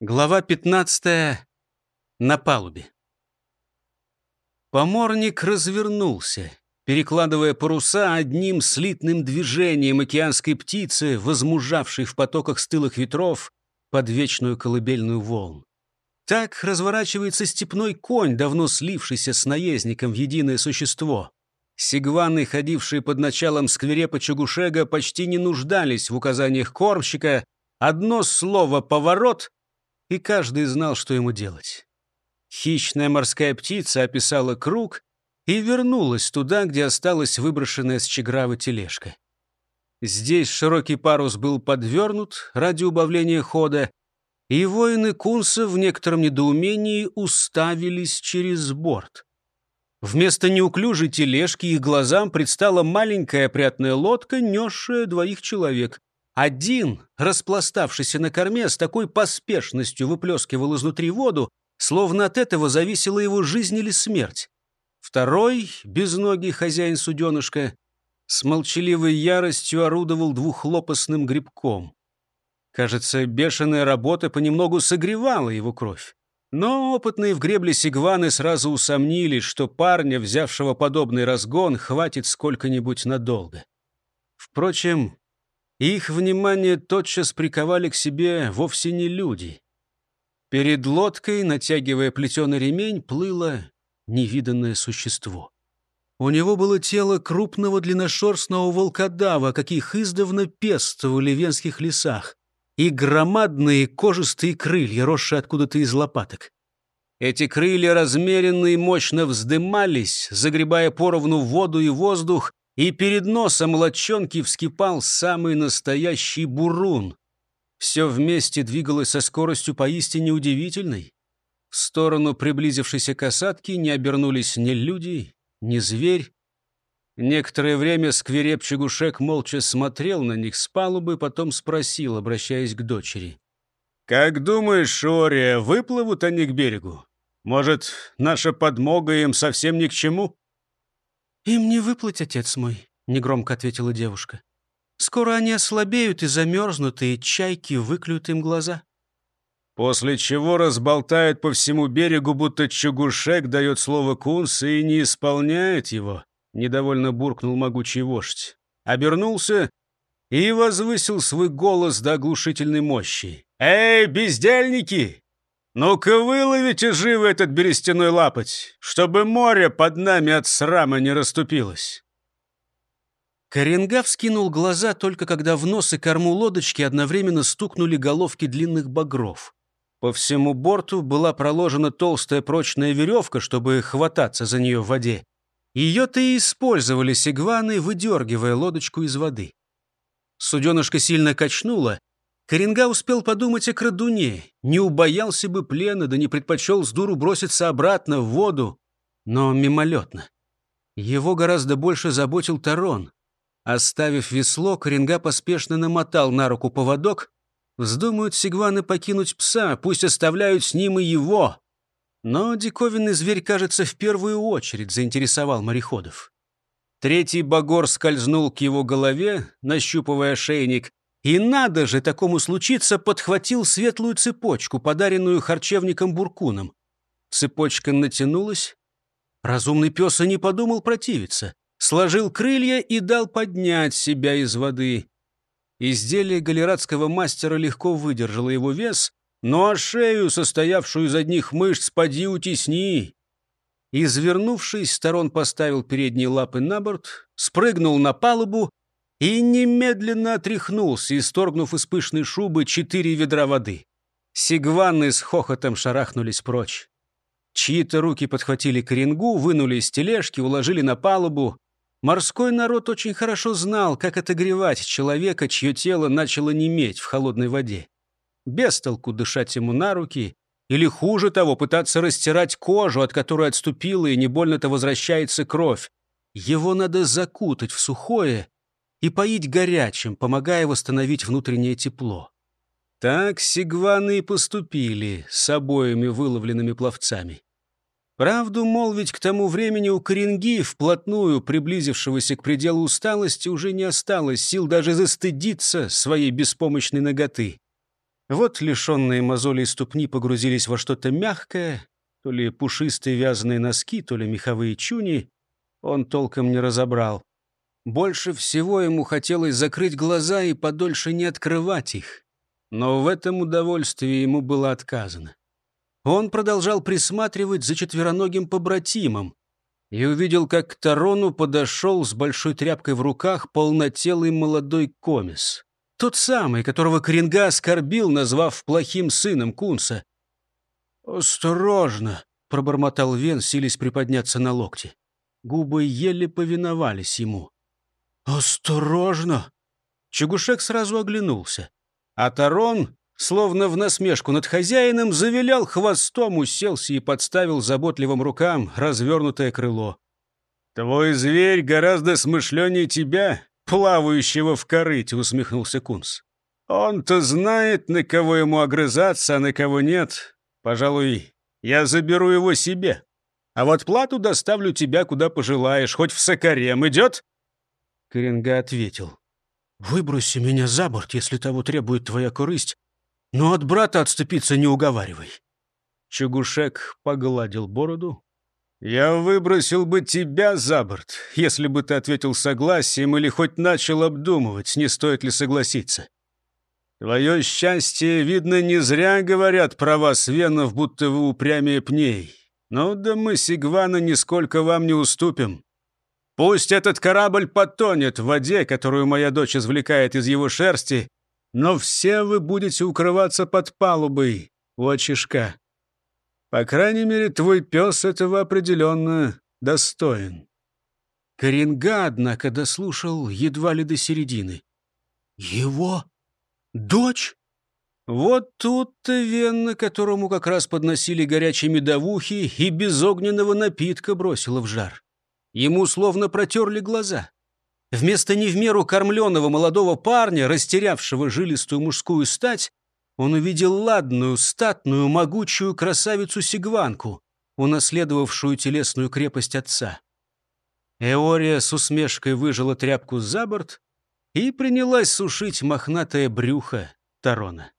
Глава 15. На палубе. Поморник развернулся, перекладывая паруса одним слитным движением океанской птицы, возмужавшей в потоках стылых ветров под вечную колыбельную волн. Так разворачивается степной конь, давно слившийся с наездником в единое существо. Сигваны, ходившие под началом скверепа Чугушега, почти не нуждались в указаниях кормщика. Одно слово «поворот» и каждый знал, что ему делать. Хищная морская птица описала круг и вернулась туда, где осталась выброшенная с чегравы тележка. Здесь широкий парус был подвернут ради убавления хода, и воины Кунса в некотором недоумении уставились через борт. Вместо неуклюжей тележки их глазам предстала маленькая опрятная лодка, несшая двоих человек. Один, распластавшийся на корме, с такой поспешностью выплескивал изнутри воду, словно от этого зависела его жизнь или смерть. Второй, безногий хозяин суденышка, с молчаливой яростью орудовал двухлопастным грибком. Кажется, бешеная работа понемногу согревала его кровь. Но опытные в гребле сигваны сразу усомнились, что парня, взявшего подобный разгон, хватит сколько-нибудь надолго. Впрочем, их внимание тотчас приковали к себе вовсе не люди. Перед лодкой, натягивая плетеный ремень, плыло невиданное существо. У него было тело крупного длинношерстного волкодава, каких издавна пестовали в венских лесах, и громадные кожистые крылья, росшие откуда-то из лопаток. Эти крылья размеренно и мощно вздымались, загребая поровну воду и воздух, и перед носом лодчонки вскипал самый настоящий бурун. Все вместе двигалось со скоростью поистине удивительной. В сторону приблизившейся касатки не обернулись ни люди, ни зверь. Некоторое время сквереп Чегушек молча смотрел на них с палубы, потом спросил, обращаясь к дочери. «Как думаешь, Шория, выплывут они к берегу? Может, наша подмога им совсем ни к чему?» «Им не выплыть, отец мой», — негромко ответила девушка. «Скоро они ослабеют и замерзнут, и чайки выклюют им глаза». После чего разболтает по всему берегу, будто Чугушек дает слово Кунс и не исполняет его, недовольно буркнул могучий вождь. Обернулся и возвысил свой голос до оглушительной мощи. «Эй, бездельники! «Ну-ка выловите живо этот берестяной лапоть, чтобы море под нами от срама не расступилось!» Коренга вскинул глаза только когда в нос и корму лодочки одновременно стукнули головки длинных багров. По всему борту была проложена толстая прочная веревка, чтобы хвататься за нее в воде. Ее-то и использовали сигваны, выдергивая лодочку из воды. Суденышко сильно качнуло, Коренга успел подумать о крадуне, не убоялся бы плена, да не предпочел с дуру броситься обратно в воду, но мимолетно. Его гораздо больше заботил Тарон. Оставив весло, Коренга поспешно намотал на руку поводок. Вздумают сигваны покинуть пса, пусть оставляют с ним и его. Но диковинный зверь, кажется, в первую очередь заинтересовал мореходов. Третий багор скользнул к его голове, нащупывая шейник, и надо же такому случиться, подхватил светлую цепочку, подаренную харчевником Буркуном. Цепочка натянулась. Разумный пес и не подумал противиться. Сложил крылья и дал поднять себя из воды. Изделие галератского мастера легко выдержало его вес, но а шею, состоявшую из одних мышц, поди утесни. Извернувшись, сторон поставил передние лапы на борт, спрыгнул на палубу и немедленно отряхнулся, исторгнув из пышной шубы четыре ведра воды. Сигваны с хохотом шарахнулись прочь. Чьи-то руки подхватили коренгу, вынули из тележки, уложили на палубу. Морской народ очень хорошо знал, как отогревать человека, чье тело начало неметь в холодной воде. Без толку дышать ему на руки, или хуже того, пытаться растирать кожу, от которой отступила и не больно-то возвращается кровь. Его надо закутать в сухое и поить горячим, помогая восстановить внутреннее тепло. Так сигваны и поступили с обоими выловленными пловцами. Правду молвить к тому времени у Коренги, вплотную приблизившегося к пределу усталости, уже не осталось сил даже застыдиться своей беспомощной ноготы. Вот лишенные мозолей ступни погрузились во что-то мягкое, то ли пушистые вязаные носки, то ли меховые чуни. Он толком не разобрал. Больше всего ему хотелось закрыть глаза и подольше не открывать их. Но в этом удовольствии ему было отказано. Он продолжал присматривать за четвероногим побратимом и увидел, как к Тарону подошел с большой тряпкой в руках полнотелый молодой комис. Тот самый, которого Коренга оскорбил, назвав плохим сыном Кунса. «Осторожно!» — пробормотал Вен, силясь приподняться на локте. Губы еле повиновались ему. «Осторожно!» Чугушек сразу оглянулся. А Тарон, словно в насмешку над хозяином, завилял хвостом, уселся и подставил заботливым рукам развернутое крыло. «Твой зверь гораздо смышленнее тебя, плавающего в корыте», — усмехнулся Кунс. «Он-то знает, на кого ему огрызаться, а на кого нет. Пожалуй, я заберу его себе. А вот плату доставлю тебя, куда пожелаешь, хоть в Сокарем. Идет?» Коренга ответил. «Выброси меня за борт, если того требует твоя корысть, но от брата отступиться не уговаривай». Чугушек погладил бороду. «Я выбросил бы тебя за борт, если бы ты ответил согласием или хоть начал обдумывать, не стоит ли согласиться. Твое счастье, видно, не зря говорят про вас, Венов, будто вы упрямее пней. Ну да мы, Сигвана, нисколько вам не уступим. Пусть этот корабль потонет в воде, которую моя дочь извлекает из его шерсти, но все вы будете укрываться под палубой у очишка. По крайней мере, твой пес этого определенно достоин». Коренга, однако, дослушал едва ли до середины. «Его? Дочь?» Вот тут-то Венна, которому как раз подносили горячие медовухи, и без огненного напитка бросила в жар. Ему словно протерли глаза. Вместо не в меру кормленного молодого парня, растерявшего жилистую мужскую стать, он увидел ладную, статную, могучую красавицу-сигванку, унаследовавшую телесную крепость отца. Эория с усмешкой выжила тряпку за борт и принялась сушить мохнатое брюхо Тарона.